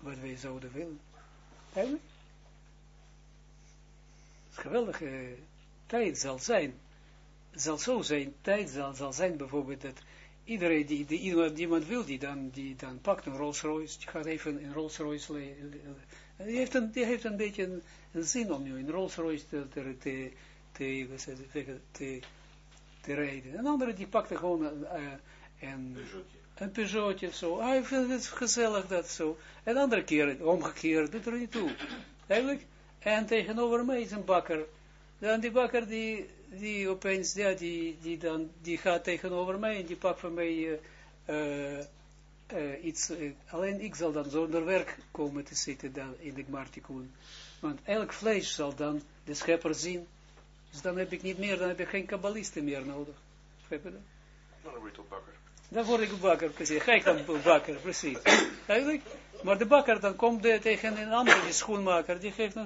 wat wij zouden willen. Eigenlijk? geweldige tijd zal zijn, zal zo zijn, tijd zal, zal zijn bijvoorbeeld dat iedereen die, die iemand, wil, die dan, die dan pakt een Rolls Royce, die gaat even in Rolls Royce, die heeft een, die heeft een beetje een, een zin om nu in Rolls Royce te, te, te, te, te, te, rijden. Een andere die pakt gewoon een, een, een Peugeotje, zo, ah, ik vind het gezellig dat zo. En andere keer, omgekeerd, doet er niet toe. Eigenlijk, en tegenover mij is een bakker. Dan die bakker die, die opeens, ja, die, die, dan, die gaat tegenover mij en die pakt van mij uh, uh, iets. alleen ik zal dan zonder werk komen te zitten dan in de Gmartikun. Want elk vlees zal dan de schepper zien. Dus dan heb ik niet meer, dan heb ik geen kabbalisten meer nodig. Begrijp je dat? Dan word je tot bakker. Dan word ik bakker, precies. Ga ik dan bakker, precies. Eigenlijk. Maar de bakker dan komt de, tegen een andere schoenmaker, die, geeft,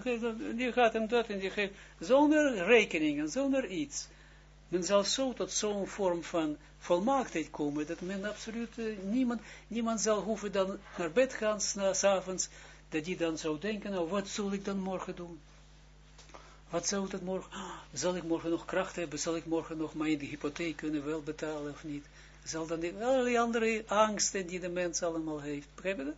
die gaat hem dat en die geeft, zonder rekeningen, zonder iets. Men zal zo tot zo'n vorm van volmaaktheid komen, dat men absoluut, uh, niemand, niemand zal hoeven dan naar bed gaan, s'avonds, dat die dan zou denken, nou, wat zal ik dan morgen doen? Wat zou dat morgen, zal ik morgen nog kracht hebben, zal ik morgen nog mijn hypotheek kunnen wel betalen of niet? Zal dan die, allerlei andere angsten die de mens allemaal heeft, begrijp je dat?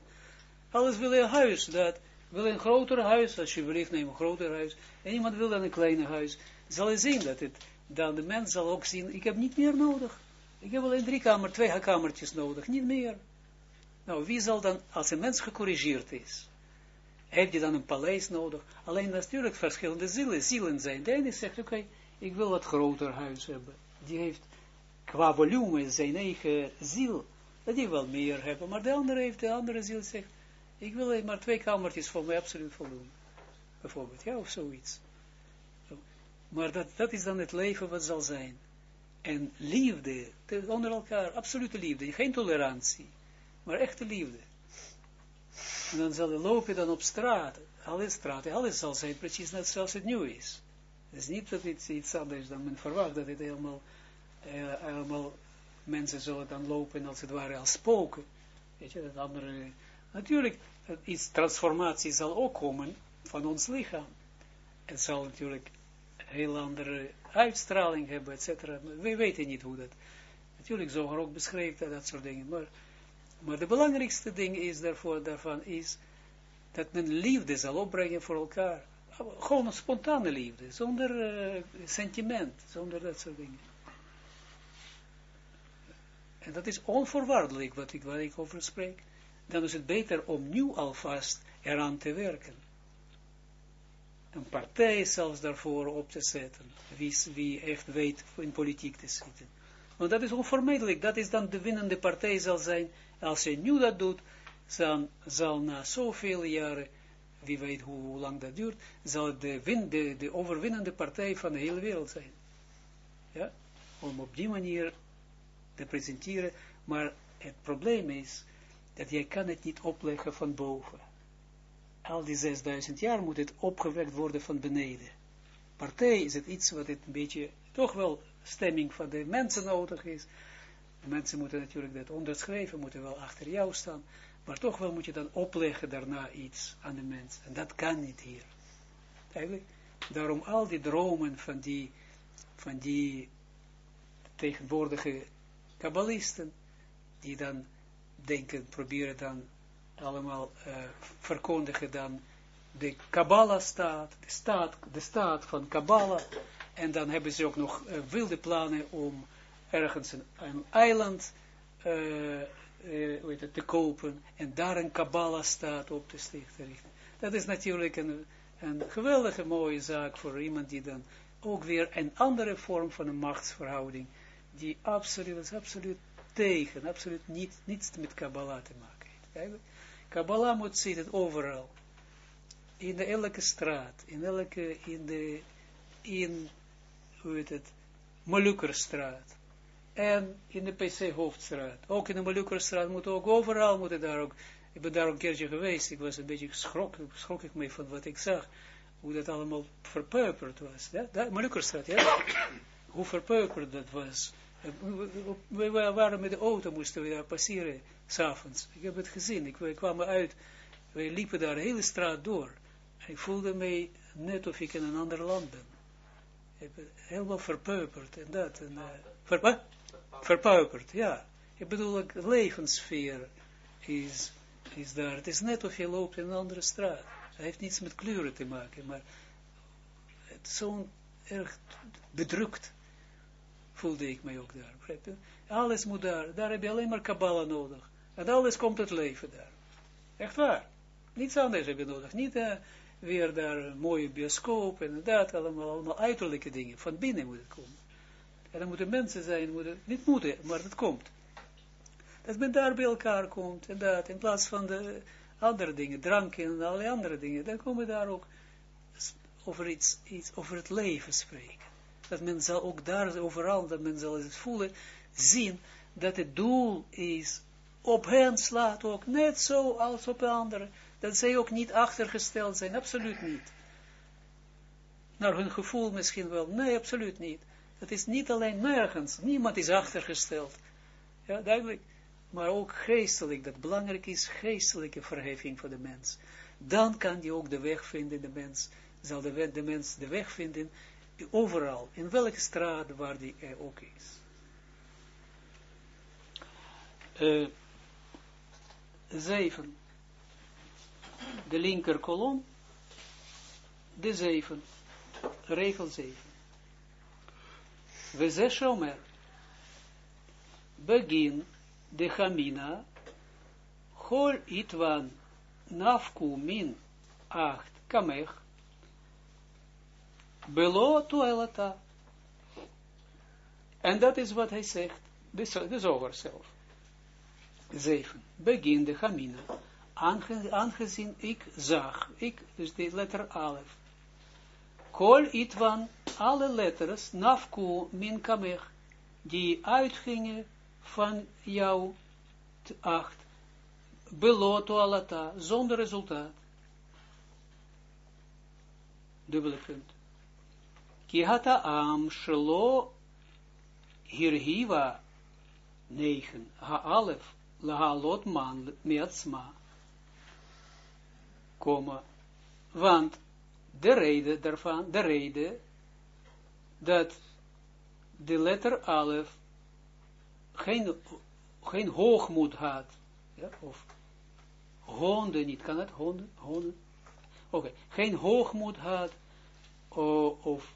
Alles wil een huis, dat wil een groter huis, alsjeblieft neem een groter huis, en iemand wil dan een kleiner huis, zal je zien dat het, dan de mens zal ook zien, ik heb niet meer nodig, ik heb alleen drie kamer, twee kamertjes nodig, niet meer. Nou, wie zal dan, als een mens gecorrigeerd is, heb je dan een paleis nodig, alleen natuurlijk verschillende zielen, zielen zijn, de ene zegt, oké, ik wil wat groter huis hebben, die heeft qua volume zijn eigen ziel, dat die wel meer hebben, maar de andere heeft, de andere ziel zegt, ik wil maar twee kamertjes voor mij absoluut voldoen. Bijvoorbeeld, ja, of zoiets. Maar dat, dat is dan het leven wat zal zijn. En liefde, onder elkaar, absolute liefde, geen tolerantie, maar echte liefde. En dan zal je lopen dan op straat, alle straten, alles zal zijn precies net zoals het nu is. Het is niet dat het iets anders dan men verwacht, dat het helemaal, eh, helemaal mensen zullen dan lopen als het ware als spoken. Weet je, dat andere Natuurlijk, iets transformatie zal ook komen van ons lichaam. Het zal natuurlijk een heel andere uitstraling hebben, et cetera. We weten niet hoe dat. Natuurlijk, zo ook beschreven, dat soort dingen. Maar, maar de belangrijkste ding is daarvoor, daarvan is dat men liefde zal opbrengen voor elkaar. Gewoon een spontane liefde, zonder uh, sentiment, zonder dat soort dingen. En dat is onvoorwaardelijk wat ik, wat ik over spreek dan is het beter om nu alvast eraan te werken. Een partij zelfs daarvoor op te zetten, wie, wie echt weet in politiek te zitten. Want dat is onvermijdelijk, dat is dan de winnende partij zal zijn, als je nu dat doet, dan zal na zoveel jaren, wie weet hoe, lang dat duurt, zal de, de, de overwinnende partij van de hele wereld zijn. Ja, om op die manier te presenteren, maar het probleem is, dat jij kan het niet opleggen van boven. Al die 6000 jaar moet het opgewekt worden van beneden. Partij is het iets wat het een beetje, toch wel stemming van de mensen nodig is. Mensen moeten natuurlijk dat onderschrijven, moeten wel achter jou staan, maar toch wel moet je dan opleggen daarna iets aan de mens. En dat kan niet hier. Eigenlijk, daarom al die dromen van die, van die tegenwoordige kabbalisten, die dan denken, proberen dan allemaal uh, verkondigen dan de Kabbalah staat, de staat, de staat van Kabbalah, en dan hebben ze ook nog uh, wilde plannen om ergens een, een eiland uh, te kopen, en daar een Kabbalah staat op te stichten. Dat is natuurlijk een, een geweldige mooie zaak voor iemand die dan ook weer een andere vorm van een machtsverhouding, die absoluut, absoluut tegen, absoluut niet, niets met Kabbalah te maken heeft. Kabbalah moet zitten overal. In elke straat, in elke, in de, in, hoe heet het, Molukkerstraat. En in de PC Hoofdstraat. Ook in de Molukkerstraat moet ook overal, moet daar ook, ik ben daar ook een keertje geweest, ik was een beetje geschrokken, schrok ik me van wat ik zag, hoe dat allemaal verpeuperd was. Ja? Molukkerstraat, ja? hoe verpeuperd dat was we waren met de auto, moesten we daar passeren, s'avonds. Ik heb het gezien, ik, we kwamen uit, we liepen daar de hele straat door. Ik voelde mij net of ik in een ander land ben. Ik helemaal verpeuperd en dat. En, uh, verpeuperd, ja. Ik bedoel, de levenssfeer is, is daar. Het is net of je loopt in een andere straat. Het heeft niets met kleuren te maken, maar het is zo'n erg bedrukt voelde ik mij ook daar. Alles moet daar, daar heb je alleen maar Kabbalah nodig. En alles komt het leven daar. Echt waar. Niets anders heb je nodig. Niet uh, weer daar een mooie bioscoop en dat, allemaal, allemaal uiterlijke dingen. Van binnen moet het komen. En dan moeten mensen zijn, moeten, niet moeten, maar het komt. Dat men daar bij elkaar komt en dat, in plaats van de andere dingen, drank en alle andere dingen, dan komen we daar ook over iets, iets over het leven spreken. Dat men zal ook daar, overal, dat men zal het voelen, zien, dat het doel is, op hen slaat ook, net zo als op de anderen, dat zij ook niet achtergesteld zijn, absoluut niet. Naar hun gevoel misschien wel, nee, absoluut niet. Het is niet alleen nergens, niemand is achtergesteld. Ja, duidelijk. Maar ook geestelijk, dat belangrijk is, geestelijke verheffing voor de mens. Dan kan die ook de weg vinden, de mens, zal de, de mens de weg vinden, overal, in welke straat waar die ook is. Uh, zeven. De linker kolom, de zeven, regel zeven. We shomer, begin de chamina, hol itwan nafku min acht kamech, belo toelata. En dat is wat hij zegt, de zoger zelf. Zeven. Begin de Hamina. aangezien ik zag, ik, dus de letter Alef. Kol itwan, alle letters, nafku min kamech, die uitgingen van jou acht, beloto alata, zonder resultaat. Dubbele punt. Kihata am shelo hirhiva negen, ha-alef, lahalot man meatsma, komma, want de reden daarvan, de reden, dat de letter alef geen, geen hoogmoed had, ja, of honden niet, kan het, honden, honden, oké, geen hoogmoed had, of, of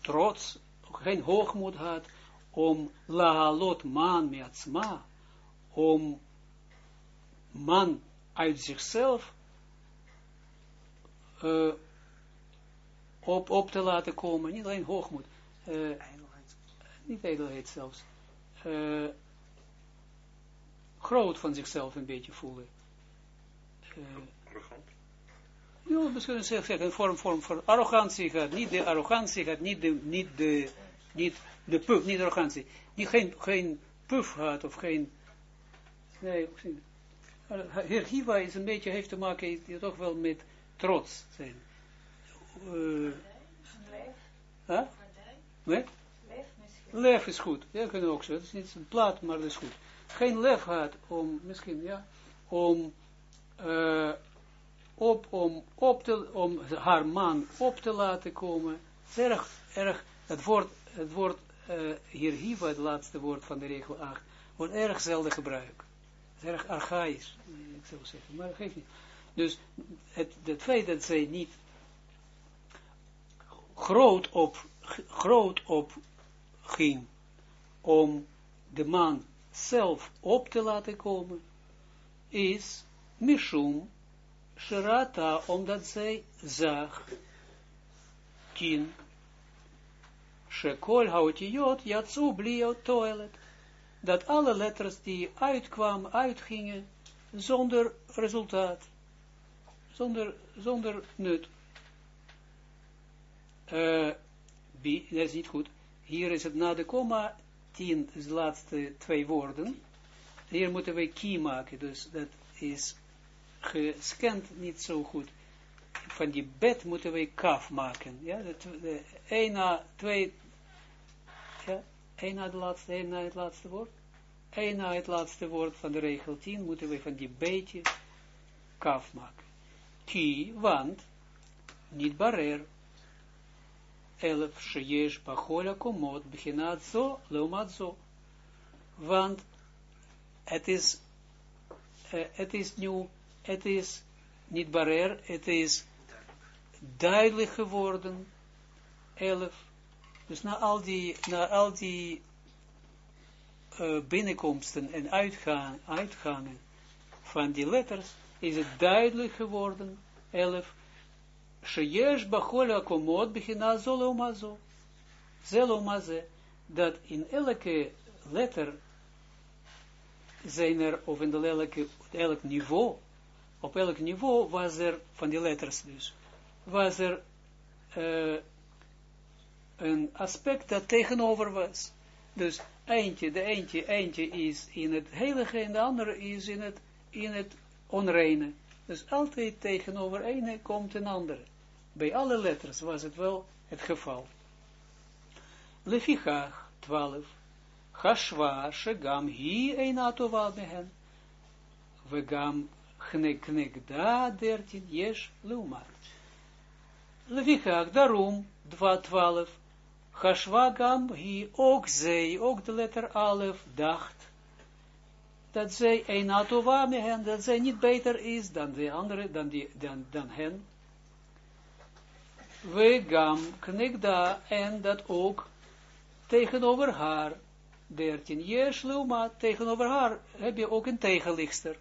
trots, geen hoogmoed had, om lahalot man meatsma, om man uit zichzelf uh, op, op te laten komen, niet alleen hoogmoed, uh, niet ijdelheid zelfs, uh, groot van zichzelf een beetje voelen. Arrogant? Ja, misschien zeggen, een vorm, vorm van arrogantie gaat, niet de arrogantie gaat, niet de, niet de, niet de puf, niet arrogantie, niet geen, geen puf had, of geen, nee, Heer Hiva is een beetje, heeft te maken, toch wel met trots zijn. Uh, huh? Met? Lef is goed, ja, kunnen ook zo, het is niet een plaat, maar dat is goed. Geen lef had om, misschien, ja, om, uh, op, om, op te, om haar man op te laten komen. Erg, erg, het woord, het woord uh, hier hiva, het laatste woord van de regel 8, wordt erg zelden gebruikt. Het is erg archaïs, ik zou zeggen, maar geeft niet. Dus het, het feit dat zij niet groot op, groot op ging om de man zelf op te laten komen, is Mishum Sherata, omdat zij zag, tien, Shekol hautiot yatsu bli toilet, dat alle letters die uitkwamen, uitgingen, zonder resultaat, zonder, zonder nut. Uh, dat is niet goed. Hier is het na de komma, tien de laatste twee woorden. Hier moeten we key maken, dus dat is gescand niet zo goed. Van die bed moeten we kaf maken. Ja, de, een na twee, ja, een na, de laatste, een na het laatste woord. Een na het laatste woord van de regel 10 moeten we van die beetje kaf maken. Ki, want, niet barer. Elf, sheyesh, bachola, komot, beginat zo, zo. Want het is, uh, het is nu, het is niet barer, het is duidelijk geworden, elf. Dus na al die, na al die binnenkomsten en uitgaan, uitgangen van die letters, is het duidelijk geworden, elf, Sheyesh bachol akomot begina zolomazo. Zelomaze, dat in elke letter zijn er, of in de elke, elk niveau, op elk niveau was er, van die letters dus, was er een aspect dat tegenover was. Dus eentje, de eentje, eentje is in het heilige en de andere is in het, in het onreine. Dus altijd tegenover ene komt een andere. Bij alle letters was het wel het geval. Lefichach, 12. Hashwa, shegam, hi einatova behen. Vegam, kneknekda, 13, yesh, leumat. Lefichach, daarom, 12. Hashwa gam, hi, ook zij, ook de letter alef, dacht, dat zij einatova mehen, dat zij niet beter is dan de andere, dan, die, dan, dan hen, we gam knigda, en dat ook tegenover haar, 13, yesh luma, tegenover haar heb je ook een tegenlichter.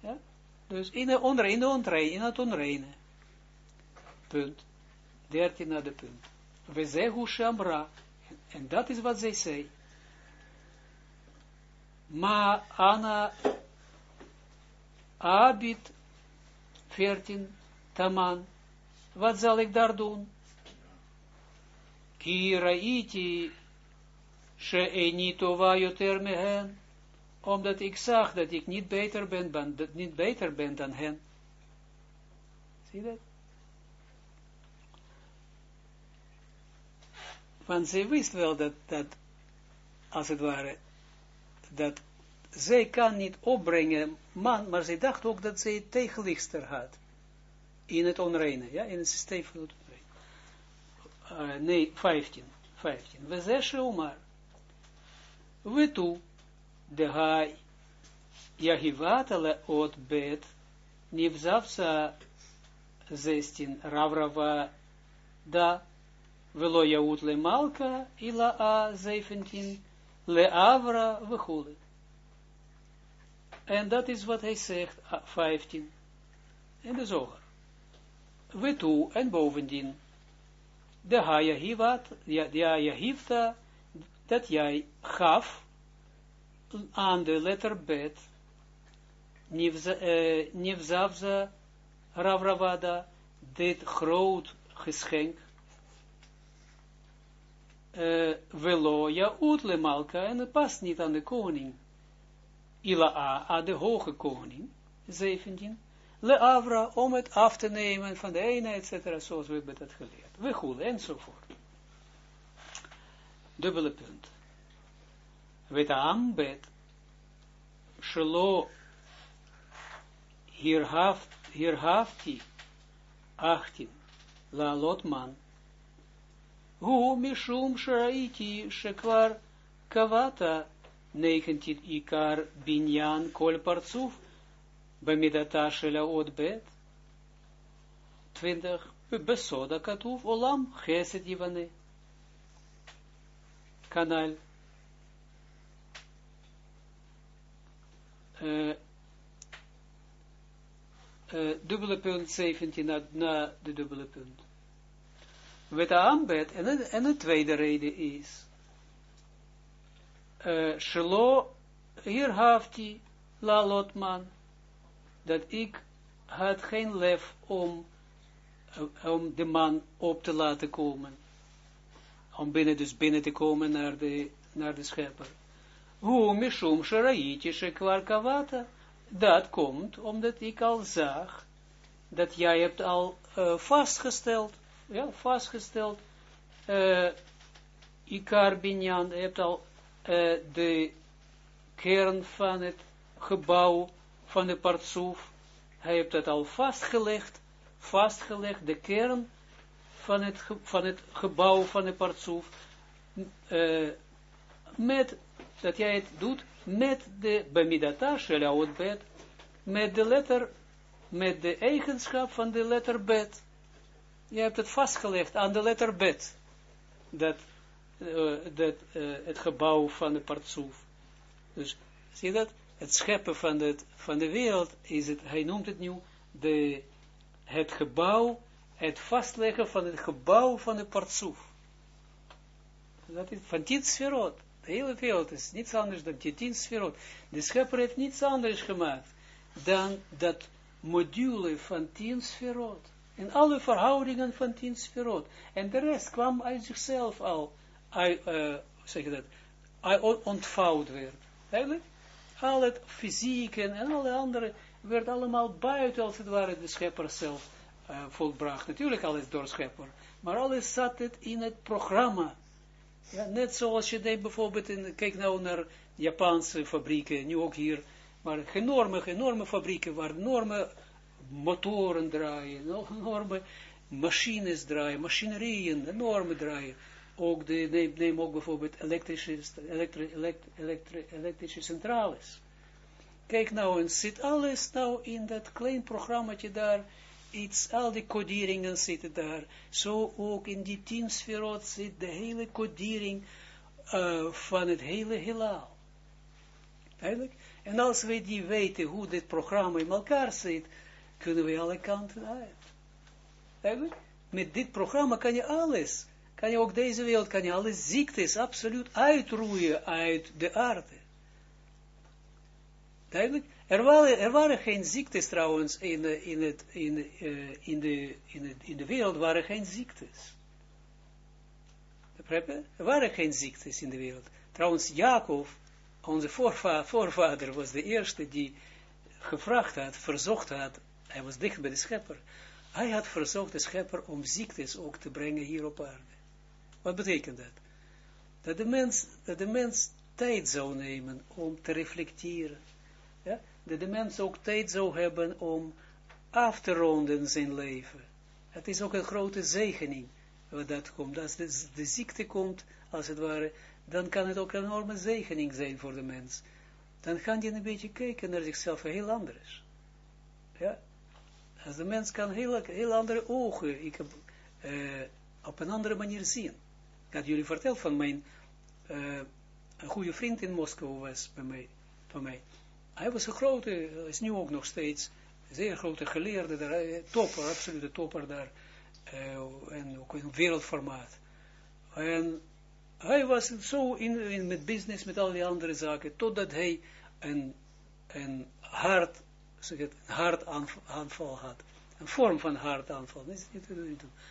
Ja? Dus in de onreine, onreine, in het onreine. Punt. 13 naar de punt. We zeggen shambra, en dat is wat zij zei. Ma ana abit 14 taman wat zal ik daar doen? Kiraiti she enitova yoter mehen, omdat ik zag dat ik niet beter ben, dat niet beter ben dan hen. Zie dat? Want ze wist wel dat, dat, als het ware, dat zij kan niet opbrengen man, maar zij dacht ook dat zij tegenlichter had in het onreine, ja, in het systeem van het onreine. Uh, nee, 15, 15. We zeggen Omar, we toe, de hai, Yahivatale ot bet, Nivzavsa 16, Ravrava da, Velo Yaut le Malka, Ila a 17, Le Avra Vechule. En dat is wat hij zegt, 15, in de zoger we toe, en bovendien, de hayahivat, de hayahivta, dat jij gaf aan de letter bet, Nivzavza, uh, Ravravada, dit groot geschenk, uh, velo, ja, le malka, en het past niet aan de koning, ila a, aan de hoge koning, 17, le avra, om het af te nemen van de ene, etc., zoals we hebben dat geleerd. We goed, enzovoort. Dubbele punt. Wet ambet, shelo, hier haft, hier hafti, 18, la lotman, hu mishum sharaiti, shekvar, kavata, 19, ikar, binyan, kol partsuf, Bemidata shela od bet. 20. Besoda katuf olam geset yivane. Kanal. Uh, uh, dubbele punt 17 na, na de dubbele punt. Met aanbed, en, en de tweede reden is, uh, Shelo, hier heeft la lotman, dat ik had geen lef om, om de man op te laten komen. Om binnen, dus binnen te komen naar de, naar de schepper. Hoe mishum sharaiti shekwar kavata. Dat komt omdat ik al zag dat jij hebt al uh, vastgesteld, ja, vastgesteld, uh, Ikar Binyan, je hebt al uh, de kern van het gebouw van de partsoef, hij heeft het al vastgelegd vastgelegd, de kern van het, van het gebouw van de partsoef, uh, met, dat jij het doet, met de bemidata, shelaot met de letter, met de eigenschap van de letter bet. Je hebt het vastgelegd aan de letter bet, dat, uh, dat uh, het gebouw van de partsoef. Dus, zie je dat? Het scheppen van, het, van de wereld is het, hij noemt het nu, de, het gebouw, het vastleggen van het gebouw van de partsoef. Dat is van tien sferot. De hele wereld is niets anders dan sferot. De schepper heeft niets anders gemaakt dan dat module van tien sferot. En alle verhoudingen van tien sferot. En de rest kwam uit zichzelf al, uh, zeg je dat, ontvouwd werd. Eigenlijk? Al het fysieke en alle andere werd allemaal buiten, als het ware, de schepper zelf uh, volbracht. Natuurlijk alles door schepper. Maar alles zat het in het programma. Ja, net zoals je denkt bijvoorbeeld, in, kijk nou naar Japanse fabrieken, nu ook hier, maar enorme, enorme fabrieken waar enorme motoren draaien, enorme machines draaien, machinerieën, enorme draaien. Ook de, neem, neem ook bijvoorbeeld elektrische, elektri, elektri, elektrische centrales. Kijk nou, en zit alles nou in dat klein programmaatje daar, iets, al die coderingen zitten daar. Zo ook in die tien sferot zit de hele codering uh, van het hele. Eigenlijk. En als we die weten hoe dit programma in elkaar zit, kunnen we alle kanten uit. Met dit programma kan je alles, kan je ook deze wereld, kan je alle ziektes absoluut uitroeien uit de aarde. Duidelijk? Er waren, er waren geen ziektes trouwens in, in, het, in, uh, in, de, in, in de wereld, waren geen ziektes. Er waren geen ziektes in de wereld. Trouwens, Jacob, onze voorvader, was de eerste die gevraagd had, verzocht had, hij was dicht bij de schepper, hij had verzocht de schepper om ziektes ook te brengen hier op aarde. Wat betekent dat? Dat de mens, dat de mens tijd zou nemen om te reflecteren ja, dat de mens ook tijd zou hebben om af te ronden zijn leven. Het is ook een grote zegening, wat dat komt. Als de, ziekte komt, als het ware, dan kan het ook een enorme zegening zijn voor de mens. Dan kan je een beetje kijken naar zichzelf heel anders. Ja, de mens kan heel, heel andere ogen, ik heb, uh, op een andere manier zien. Ik had jullie verteld van mijn, uh, een goede vriend in Moskou was bij mij, mij. Hij was een grote, is nu ook nog steeds, zeer grote geleerde, daar, eh, topper, absolute topper daar, uh, en ook in wereldformaat. En hij was zo in, in met business, met al die andere zaken, totdat hij een, een hart, zeg het, hartaanval had. Een vorm van hartaanval. Niet, niet,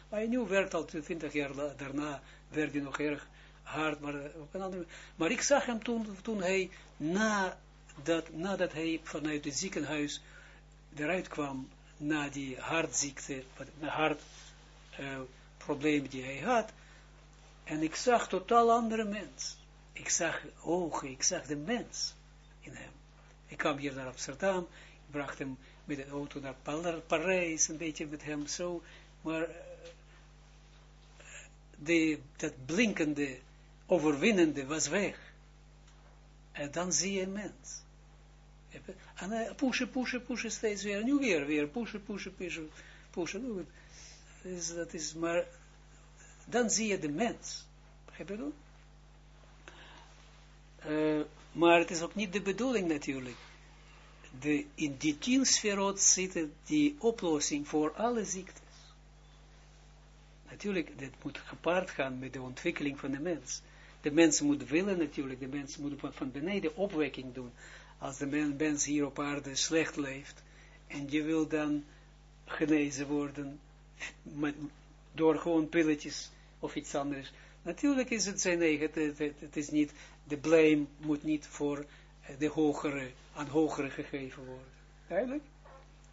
maar hij nu werkt al 20 jaar daarna, werd hij nog erg hard, maar op een andere Maar ik zag hem toen, toen hij na dat nadat hij vanuit het ziekenhuis eruit kwam, na die hartziekte, hartprobleem uh, die hij had, en ik zag totaal andere mens. Ik zag ogen, ik zag de mens in hem. Ik kwam hier naar Amsterdam, bracht hem met de auto naar Parijs, een beetje met hem zo, maar uh, de, dat blinkende, overwinnende was weg. En dan zie je een mens. En hij pushen, pushen, pushen steeds weer. Nu weer, weer pushen, pushen, pushen, pushen. Dat is maar, dan zie je de mens. Uh, maar het is ook niet de bedoeling natuurlijk. De, in die tien sferot zit die oplossing voor alle ziektes. Natuurlijk, dit moet gepaard gaan met de ontwikkeling van de mens. De mens moet willen natuurlijk, de mens moet van beneden opwekking doen als de mens hier op aarde slecht leeft, en je wil dan genezen worden, met, door gewoon pilletjes of iets anders. Natuurlijk is het zijn eigen, het, het, is niet, de blame moet niet voor de hogere, aan hogere gegeven worden. Eigenlijk,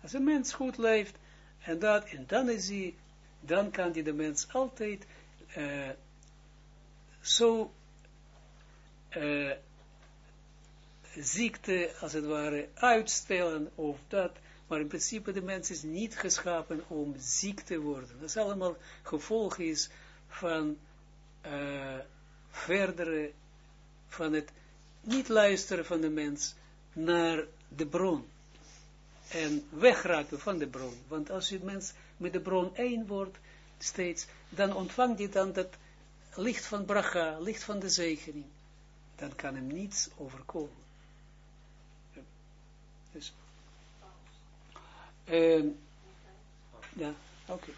als een mens goed leeft, en dat, en dan is hij, dan kan die de mens altijd uh, zo uh, ziekte, als het ware, uitstellen of dat, Maar in principe de mens is niet geschapen om ziek te worden. Dat is allemaal gevolg is van uh, verdere, van het niet luisteren van de mens naar de bron. En wegraken van de bron. Want als je mens met de bron één wordt, steeds, dan ontvangt hij dan dat licht van bracha, licht van de zegening. Dan kan hem niets overkomen. Dus, um, ja, oké. Okay.